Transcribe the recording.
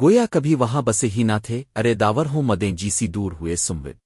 گویا کبھی وہاں بسے ہی نہ تھے، ارے داور ہوں مدیں جیسی دور ہوئے سموت۔